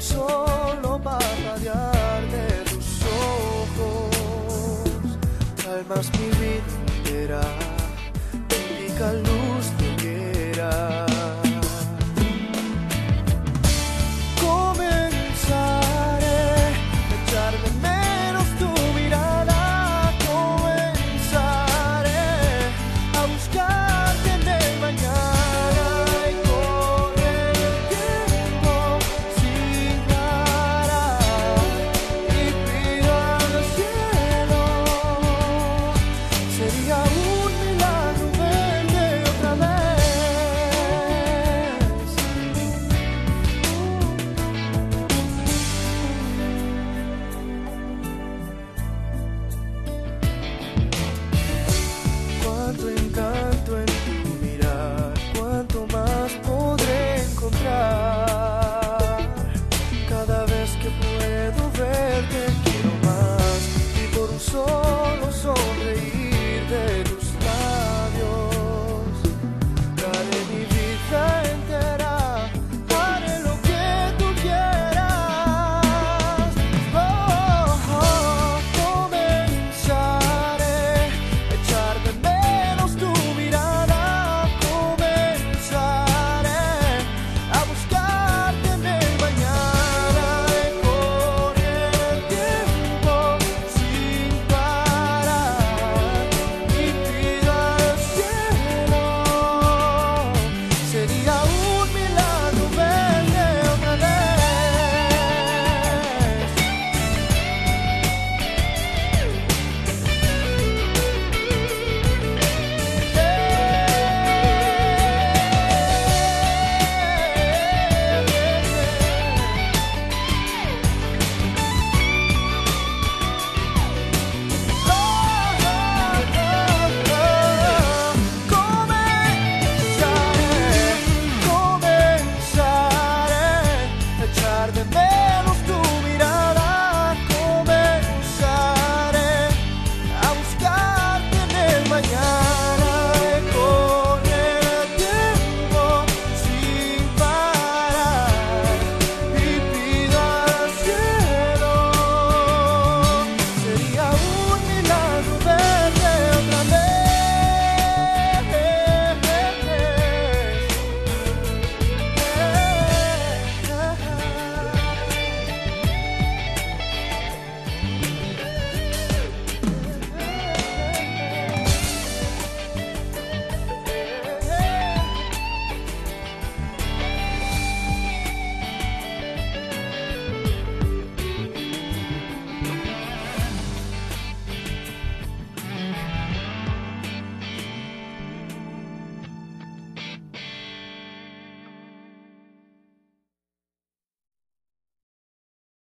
el sol no parpadear de tus ojos. Calmas mi vida entera, indica luz.